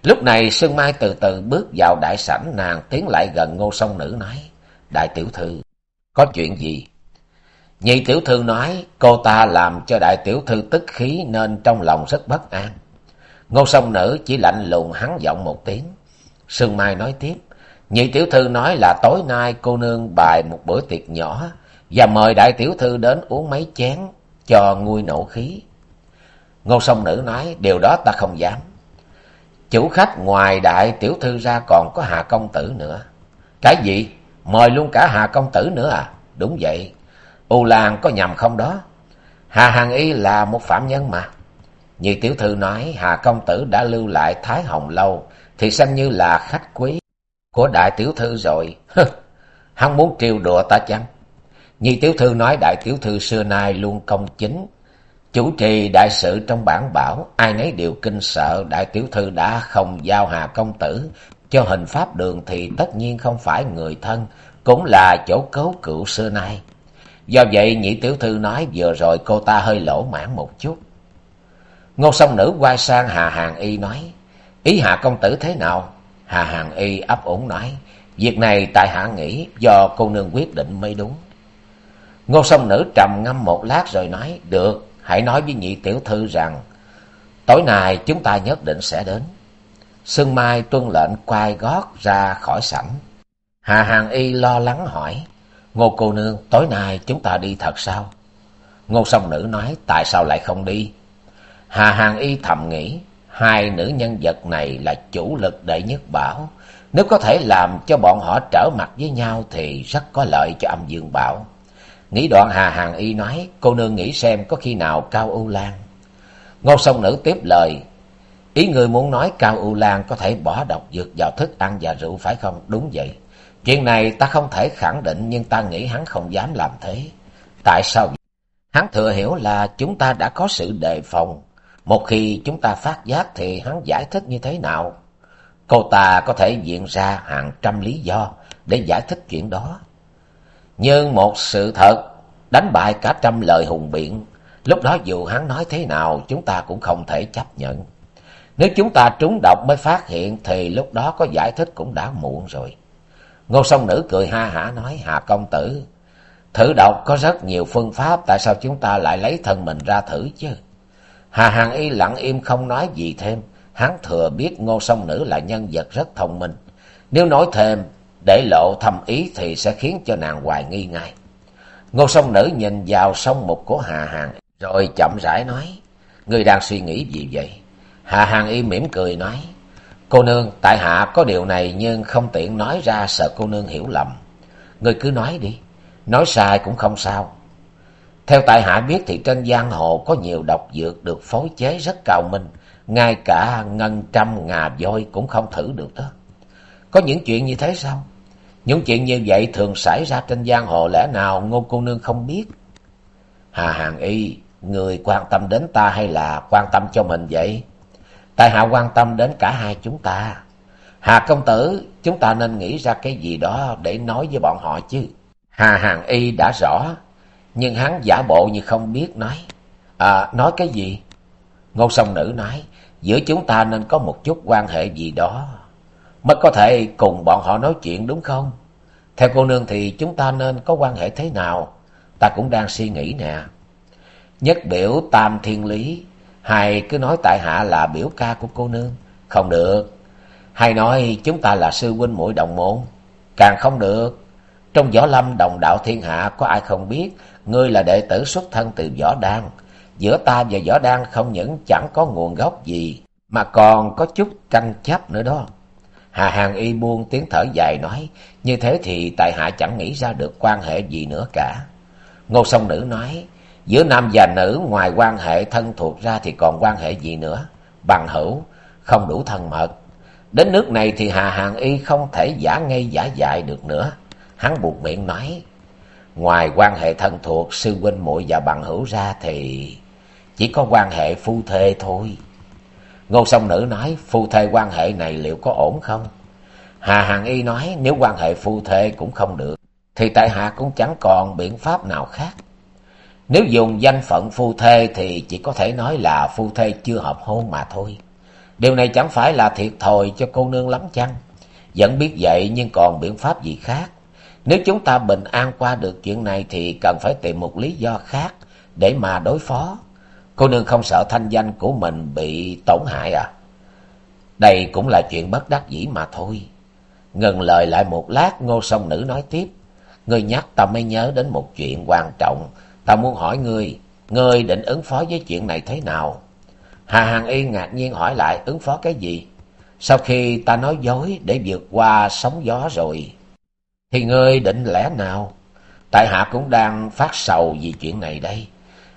Lúc này Sương Mai từ từ bước vào đại sảnh nàng tiến lại gần ngô sông nữ nói. Đại tiểu thư, có chuyện gì? Nhị tiểu thư nói, cô ta làm cho đại tiểu thư tức khí nên trong lòng rất bất an. Ngô sông nữ chỉ lạnh lùng hắn giọng một tiếng. Sương Mai nói tiếp. Nhị tiểu thư nói là tối nay cô nương bài một bữa tiệc nhỏ và mời đại tiểu thư đến uống mấy chén cho nguôi nổ khí. Ngô sông nữ nói, điều đó ta không dám. Chủ khách ngoài đại tiểu thư ra còn có Hà Công Tử nữa. Cái gì? Mời luôn cả Hà Công Tử nữa à? Đúng vậy. U Lan có nhầm không đó? Hà Hằng Y là một phạm nhân mà. Như tiểu thư nói Hà Công Tử đã lưu lại Thái Hồng Lâu thì xem như là khách quý của đại tiểu thư rồi. Hắn muốn trêu đùa ta chăng? Như tiểu thư nói đại tiểu thư xưa nay luôn công chính, chủ trì đại sự trong bản bảo, ai nấy đều kinh sợ đại tiểu thư đã không giao Hà công tử cho hình pháp đường thì tất nhiên không phải người thân, cũng là chỗ cấu cựu xưa nay. Do vậy nhị tiểu thư nói vừa rồi cô ta hơi lỗ mãn một chút. Ngô song nữ quay sang Hà Hàng Y nói, ý hạ công tử thế nào? Hà Hàng Y ấp ủng nói, việc này tại Hạ nghĩ do cô nương quyết định mới đúng. Ngô song nữ trầm ngâm một lát rồi nói, được, hãy nói với nhị tiểu thư rằng, tối nay chúng ta nhất định sẽ đến. Sương Mai tuân lệnh quay gót ra khỏi sảnh. Hà Hàng Y lo lắng hỏi, Ngô cô nương, tối nay chúng ta đi thật sao? Ngô song nữ nói, tại sao lại không đi? Hà Hàng Y thầm nghĩ, hai nữ nhân vật này là chủ lực đệ nhất bảo. Nếu có thể làm cho bọn họ trở mặt với nhau thì rất có lợi cho âm dương bảo. Nghĩ đoạn Hà Hàng Y nói, cô nương nghĩ xem có khi nào Cao U Lan. Ngô song nữ tiếp lời, ý người muốn nói Cao U Lan có thể bỏ độc dược vào thức ăn và rượu phải không? Đúng vậy. Chuyện này ta không thể khẳng định nhưng ta nghĩ hắn không dám làm thế. Tại sao? Hắn thừa hiểu là chúng ta đã có sự đề phòng. Một khi chúng ta phát giác thì hắn giải thích như thế nào? Cô ta có thể diện ra hàng trăm lý do để giải thích chuyện đó. Nhưng một sự thật đánh bại cả trăm lời hùng biện, lúc đó dù hắn nói thế nào chúng ta cũng không thể chấp nhận. Nếu chúng ta trúng độc mới phát hiện thì lúc đó có giải thích cũng đã muộn rồi. Ngô song nữ cười ha hả nói, Hà công tử, thử độc có rất nhiều phương pháp, tại sao chúng ta lại lấy thân mình ra thử chứ? Hà Hàng Y lặng im không nói gì thêm, hắn thừa biết ngô song nữ là nhân vật rất thông minh. Nếu nói thêm, để lộ thâm ý thì sẽ khiến cho nàng hoài nghi ngay. Ngô song nữ nhìn vào sông mục của Hà Hàng, rồi chậm rãi nói, Người đang suy nghĩ gì vậy? Hà Hàng Y mỉm cười nói, Cô nương, tại hạ có điều này nhưng không tiện nói ra sợ cô nương hiểu lầm. Người cứ nói đi, nói sai cũng không sao. Theo tại hạ biết thì trên giang hồ có nhiều độc dược được phối chế rất cao minh, ngay cả ngân trăm ngà voi cũng không thử được đó. Có những chuyện như thế sao? Những chuyện như vậy thường xảy ra trên giang hồ lẽ nào ngô cô nương không biết? Hà Hàng Y, người quan tâm đến ta hay là quan tâm cho mình vậy? Tại hạ quan tâm đến cả hai chúng ta. Hà công tử, chúng ta nên nghĩ ra cái gì đó để nói với bọn họ chứ. Hà Hàng Y đã rõ, nhưng hắn giả bộ như không biết nói. À, nói cái gì? Ngô song nữ nói, giữa chúng ta nên có một chút quan hệ gì đó, mới có thể cùng bọn họ nói chuyện đúng không? Theo cô nương thì chúng ta nên có quan hệ thế nào? Ta cũng đang suy nghĩ nè. Nhất biểu tam thiên lý, hay cứ nói tại hạ là biểu ca của cô nương. Không được. Hay nói chúng ta là sư huynh muội đồng môn. Càng không được. Trong võ lâm đồng đạo thiên hạ có ai không biết ngươi là đệ tử xuất thân từ võ đan. Giữa ta và võ đan không những chẳng có nguồn gốc gì mà còn có chút tranh chấp nữa đó. Hà Hàng Y buông tiếng thở dài nói, như thế thì tại hạ chẳng nghĩ ra được quan hệ gì nữa cả. Ngô song nữ nói, giữa nam và nữ ngoài quan hệ thân thuộc ra thì còn quan hệ gì nữa? Bằng hữu, không đủ thân mật. Đến nước này thì Hà Hàng Y không thể giả ngây giả dại được nữa. Hắn buộc miệng nói, ngoài quan hệ thân thuộc, sư huynh muội và bằng hữu ra thì chỉ có quan hệ phu thê thôi. Ngô song nữ nói, phu thê quan hệ này liệu có ổn không? Hà Hàng Y nói, nếu quan hệ phu thê cũng không được, thì tại hạ cũng chẳng còn biện pháp nào khác. Nếu dùng danh phận phu thê thì chỉ có thể nói là phu thê chưa hợp hôn mà thôi. Điều này chẳng phải là thiệt thòi cho cô nương lắm chăng? Vẫn biết vậy nhưng còn biện pháp gì khác? Nếu chúng ta bình an qua được chuyện này thì cần phải tìm một lý do khác để mà đối phó. Cô nương không sợ thanh danh của mình bị tổn hại à? Đây cũng là chuyện bất đắc dĩ mà thôi. Ngừng lời lại một lát, ngô song nữ nói tiếp. Ngươi nhắc ta mới nhớ đến một chuyện quan trọng. Ta muốn hỏi ngươi, ngươi định ứng phó với chuyện này thế nào? Hà Hằng Y ngạc nhiên hỏi lại ứng phó cái gì? Sau khi ta nói dối để vượt qua sóng gió rồi, thì ngươi định lẽ nào? Tại hạ cũng đang phát sầu vì chuyện này đây.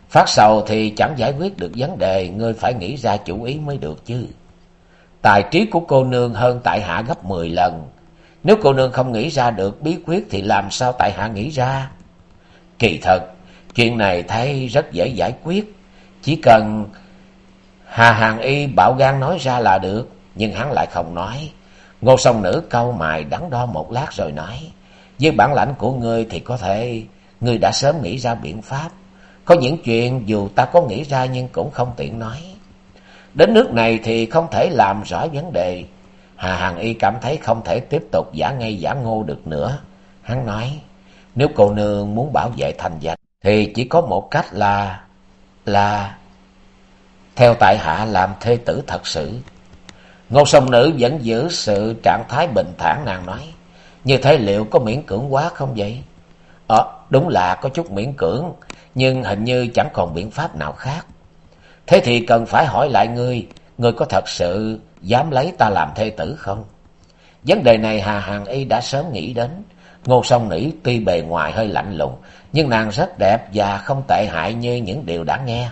Phát sầu thì chẳng giải quyết được vấn đề, ngươi phải nghĩ ra chủ ý mới được chứ. Tài trí của cô nương hơn tại hạ gấp mười lần. Nếu cô nương không nghĩ ra được bí quyết thì làm sao tại hạ nghĩ ra? Kỳ thật, chuyện này thấy rất dễ giải quyết. Chỉ cần Hà Hàng Y bảo gan nói ra là được, nhưng hắn lại không nói. Ngô song nữ câu mài đắn đo một lát rồi nói. Với bản lãnh của ngươi thì có thể ngươi đã sớm nghĩ ra biện pháp. Có những chuyện dù ta có nghĩ ra nhưng cũng không tiện nói. Đến nước này thì không thể làm rõ vấn đề. Hà Hàng Y cảm thấy không thể tiếp tục giả ngây giả ngô được nữa. Hắn nói, nếu cô nương muốn bảo vệ thành danh thì chỉ có một cách là... là... Theo tại hạ làm thê tử thật sự. Ngô sông nữ vẫn giữ sự trạng thái bình thản nàng nói. Như thế liệu có miễn cưỡng quá không vậy? Ờ, đúng là có chút miễn cưỡng, nhưng hình như chẳng còn biện pháp nào khác. Thế thì cần phải hỏi lại ngươi, ngươi có thật sự dám lấy ta làm thê tử không? Vấn đề này Hà Hàng Y đã sớm nghĩ đến. Ngô Song Nữ tuy bề ngoài hơi lạnh lùng, nhưng nàng rất đẹp và không tệ hại như những điều đã nghe.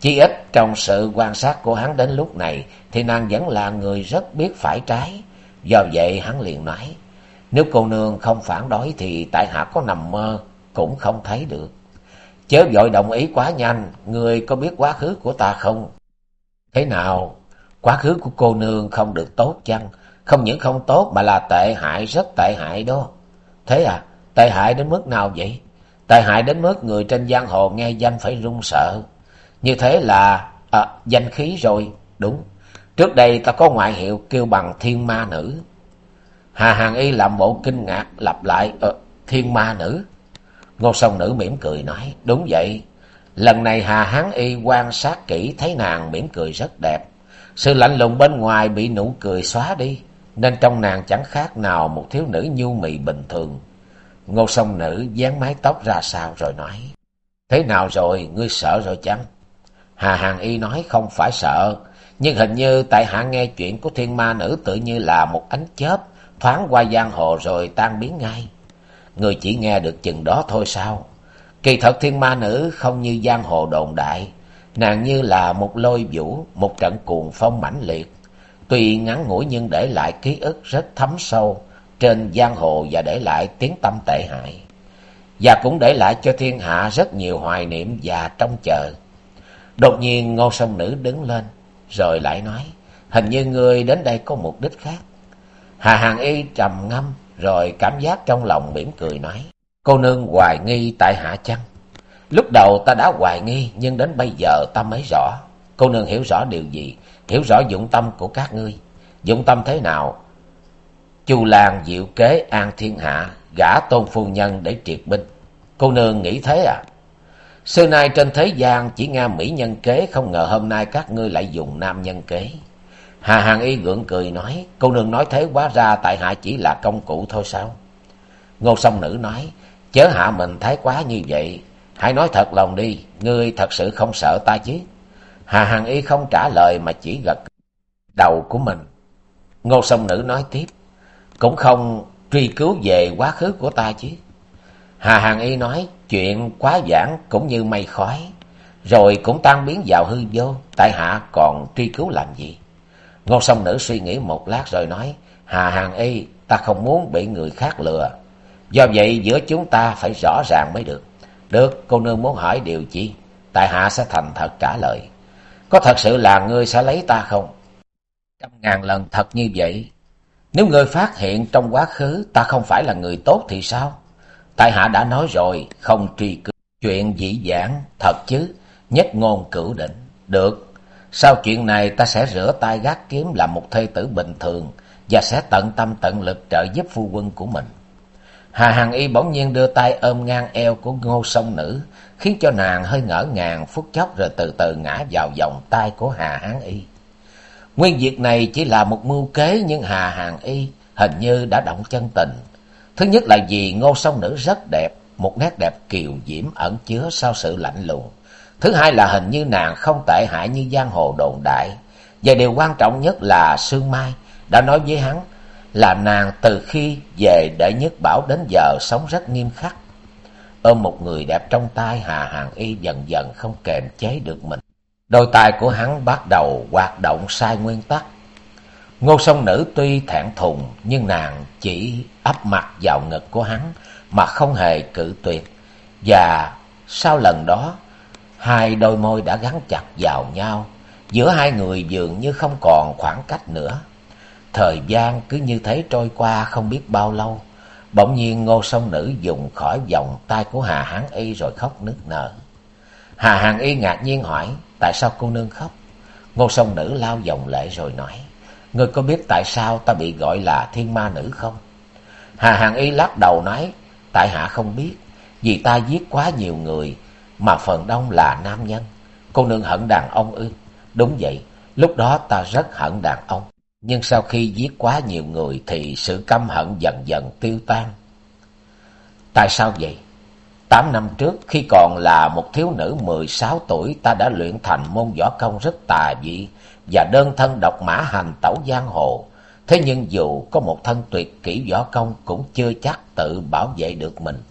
Chỉ ít trong sự quan sát của hắn đến lúc này thì nàng vẫn là người rất biết phải trái. Do vậy hắn liền nói, nếu cô nương không phản đối thì tại hạ có nằm mơ cũng không thấy được. Chớ vội đồng ý quá nhanh, người có biết quá khứ của ta không? Thế nào? Quá khứ của cô nương không được tốt chăng? Không những không tốt mà là tệ hại, rất tệ hại đó. Thế à? Tệ hại đến mức nào vậy? Tệ hại đến mức người trên giang hồ nghe danh phải run sợ. Như thế là à, danh khí rồi, đúng. Trước đây ta có ngoại hiệu kêu bằng thiên ma nữ. Hà Hàng Y làm bộ kinh ngạc lặp lại ờ, thiên ma nữ. Ngô sông nữ mỉm cười nói, đúng vậy. Lần này Hà Hán Y quan sát kỹ thấy nàng mỉm cười rất đẹp. Sự lạnh lùng bên ngoài bị nụ cười xóa đi, nên trong nàng chẳng khác nào một thiếu nữ nhu mì bình thường. Ngô sông nữ dán mái tóc ra sao rồi nói, Thế nào rồi, ngươi sợ rồi chăng? Hà Hàng Y nói không phải sợ, nhưng hình như tại hạ nghe chuyện của thiên ma nữ tự như là một ánh chớp thoáng qua giang hồ rồi tan biến ngay. Người chỉ nghe được chừng đó thôi sao? Kỳ thật thiên ma nữ không như giang hồ đồn đại, nàng như là một lôi vũ, một trận cuồng phong mãnh liệt. Tuy ngắn ngủi nhưng để lại ký ức rất thấm sâu trên giang hồ và để lại tiếng tâm tệ hại. Và cũng để lại cho thiên hạ rất nhiều hoài niệm và trông chờ. Đột nhiên ngô sông nữ đứng lên, rồi lại nói, hình như ngươi đến đây có mục đích khác. Hà Hàng Y trầm ngâm, rồi cảm giác trong lòng mỉm cười nói, cô nương hoài nghi tại hạ chăng? Lúc đầu ta đã hoài nghi, nhưng đến bây giờ ta mới rõ. cô nương hiểu rõ điều gì hiểu rõ dụng tâm của các ngươi dụng tâm thế nào chu lan diệu kế an thiên hạ, gả tôn phu nhân để triệt binh. Cô nương nghĩ thế à? Xưa nay trên thế gian chỉ nghe mỹ nhân kế, không ngờ hôm nay các ngươi lại dùng nam nhân kế. Hà hàn y gượng cười nói, cô nương nói thế quá ra, tại hạ chỉ là công cụ thôi sao? Ngô song nữ nói, chớ hạ mình thái quá như vậy, hãy nói thật lòng đi, ngươi thật sự không sợ ta chứ? Hà hàn y không trả lời mà chỉ gật đầu của mình. Ngô song nữ nói tiếp cũng không truy cứu về quá khứ của ta chứ. Hà hàn y nói, chuyện quá giản cũng như mây khói, rồi cũng tan biến vào hư vô, tại hạ còn truy cứu làm gì? Ngô song nữ suy nghĩ một lát rồi nói, hà hàn y, ta không muốn bị người khác lừa. Do vậy giữa chúng ta phải rõ ràng mới được. Được, cô nương muốn hỏi điều chi? Tại hạ sẽ thành thật trả lời. Có thật sự là ngươi sẽ lấy ta không? Trăm ngàn lần thật như vậy nếu ngươi phát hiện trong quá khứ ta không phải là người tốt thì sao? Tại hạ đã nói rồi, không truy cứu. Chuyện dĩ dãn thật chứ? Nhất ngôn cửu định. Được. Sau chuyện này ta sẽ rửa tay gác kiếm làm một thê tử bình thường và sẽ tận tâm tận lực trợ giúp phu quân của mình. Hà hằng y bỗng nhiên đưa tay ôm ngang eo của ngô sông nữ, khiến cho nàng hơi ngỡ ngàng, phút chốc rồi từ từ ngã vào vòng tay của hà hán y nguyên việc này chỉ là một mưu kế, nhưng hà hàn y hình như đã động chân tình. Thứ nhất là vì ngô Song nữ rất đẹp, một nét đẹp kiều diễm ẩn chứa sau sự lạnh lùng. Thứ hai là hình như nàng không tệ hại như giang hồ đồn đại. Và điều quan trọng nhất là sương mai đã nói với hắn là nàng từ khi về để nhất bảo đến giờ sống rất nghiêm khắc. Ôm một người đẹp trong tay, hà hàng y dần dần không kềm chế được mình đôi tay của hắn bắt đầu hoạt động sai nguyên tắc. Ngô song nữ tuy thẹn thùng, nhưng nàng chỉ ấp mặt vào ngực của hắn mà không hề cự tuyệt. Và sau lần đó, hai đôi môi đã gắn chặt vào nhau. Giữa hai người dường như không còn khoảng cách nữa. Thời gian cứ như thế trôi qua không biết bao lâu. Bỗng nhiên ngô song nữ dùng khỏi vòng tay của hà hán y rồi khóc nức nở. Hà Hán y ngạc nhiên hỏi tại sao cô nương khóc? Ngô sông nữ lao dòng lệ rồi nói ngươi có biết tại sao ta bị gọi là thiên ma nữ không? Hà hàn y lắc đầu nói, tại hạ không biết, vì ta giết quá nhiều người, mà phần đông là nam nhân. Cô nương hận đàn ông ư? Đúng vậy, lúc đó ta rất hận đàn ông, nhưng sau khi giết quá nhiều người thì sự căm hận dần dần tiêu tan. Tại sao vậy? Tám năm trước, khi còn là một thiếu nữ mười sáu tuổi, ta đã luyện thành môn võ công rất tà dị và đơn thân độc mã hành tẩu giang hồ. Thế nhưng dù có một thân tuyệt kỹ võ công, cũng chưa chắc tự bảo vệ được mình.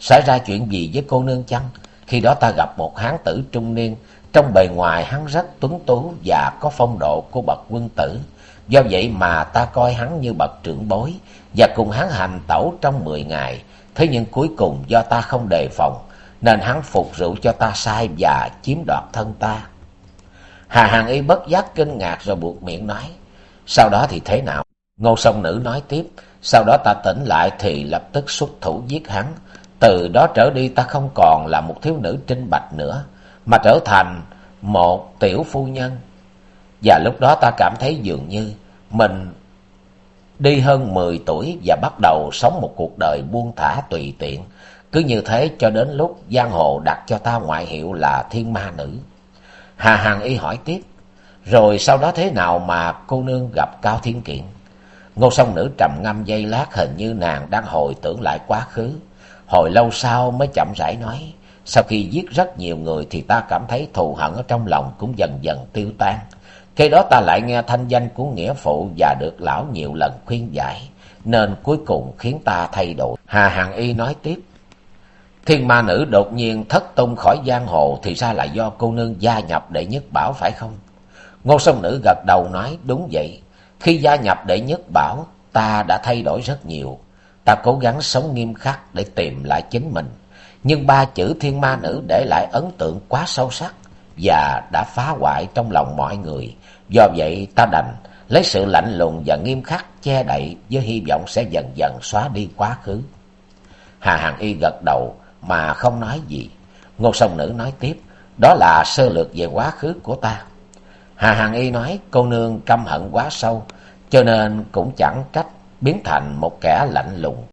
Xảy ra chuyện gì với cô nương chăng? Khi đó ta gặp một hán tử trung niên. Trong bề ngoài, hắn rất tuấn tú và có phong độ của bậc quân tử. Do vậy mà ta coi hắn như bậc trưởng bối và cùng hắn hành tẩu trong mười ngày thế nhưng cuối cùng do ta không đề phòng, nên hắn phục rượu cho ta sai và chiếm đoạt thân ta. Hà hàn y bất giác kinh ngạc rồi buộc miệng nói, sau đó thì thế nào? Ngô sông nữ nói tiếp, sau đó ta tỉnh lại thì lập tức xuất thủ giết hắn. Từ đó trở đi ta không còn là một thiếu nữ trinh bạch nữa, mà trở thành một tiểu phu nhân. Và lúc đó ta cảm thấy dường như mình đi hơn mười tuổi và bắt đầu sống một cuộc đời buông thả tùy tiện. Cứ như thế cho đến lúc giang hồ đặt cho ta ngoại hiệu là thiên ma nữ. Hà hằng y hỏi tiếp, rồi sau đó thế nào mà cô nương gặp cao thiên kiện? Ngô song nữ trầm ngâm giây lát hình như nàng đang hồi tưởng lại quá khứ. Hồi lâu sau mới chậm rãi nói, sau khi giết rất nhiều người thì ta cảm thấy thù hận ở trong lòng cũng dần dần tiêu tan khi đó ta lại nghe thanh danh của nghĩa phụ và được lão nhiều lần khuyên giải, nên cuối cùng khiến ta thay đổi. Hà Hằng Y nói tiếp, thiên ma nữ đột nhiên thất tung khỏi giang hồ thì ra là do cô nương gia nhập đệ nhất bảo phải không? Ngô sông nữ gật đầu nói đúng vậy. Khi gia nhập đệ nhất bảo, ta đã thay đổi rất nhiều. Ta cố gắng sống nghiêm khắc để tìm lại chính mình. Nhưng ba chữ thiên ma nữ để lại ấn tượng quá sâu sắc và đã phá hoại trong lòng mọi người Do vậy ta đành lấy sự lạnh lùng và nghiêm khắc che đậy với hy vọng sẽ dần dần xóa đi quá khứ. Hà Hằng Y gật đầu mà không nói gì. Ngô Sông Nữ nói tiếp, đó là sơ lược về quá khứ của ta. Hà Hằng Y nói cô nương căm hận quá sâu, cho nên cũng chẳng cách biến thành một kẻ lạnh lùng,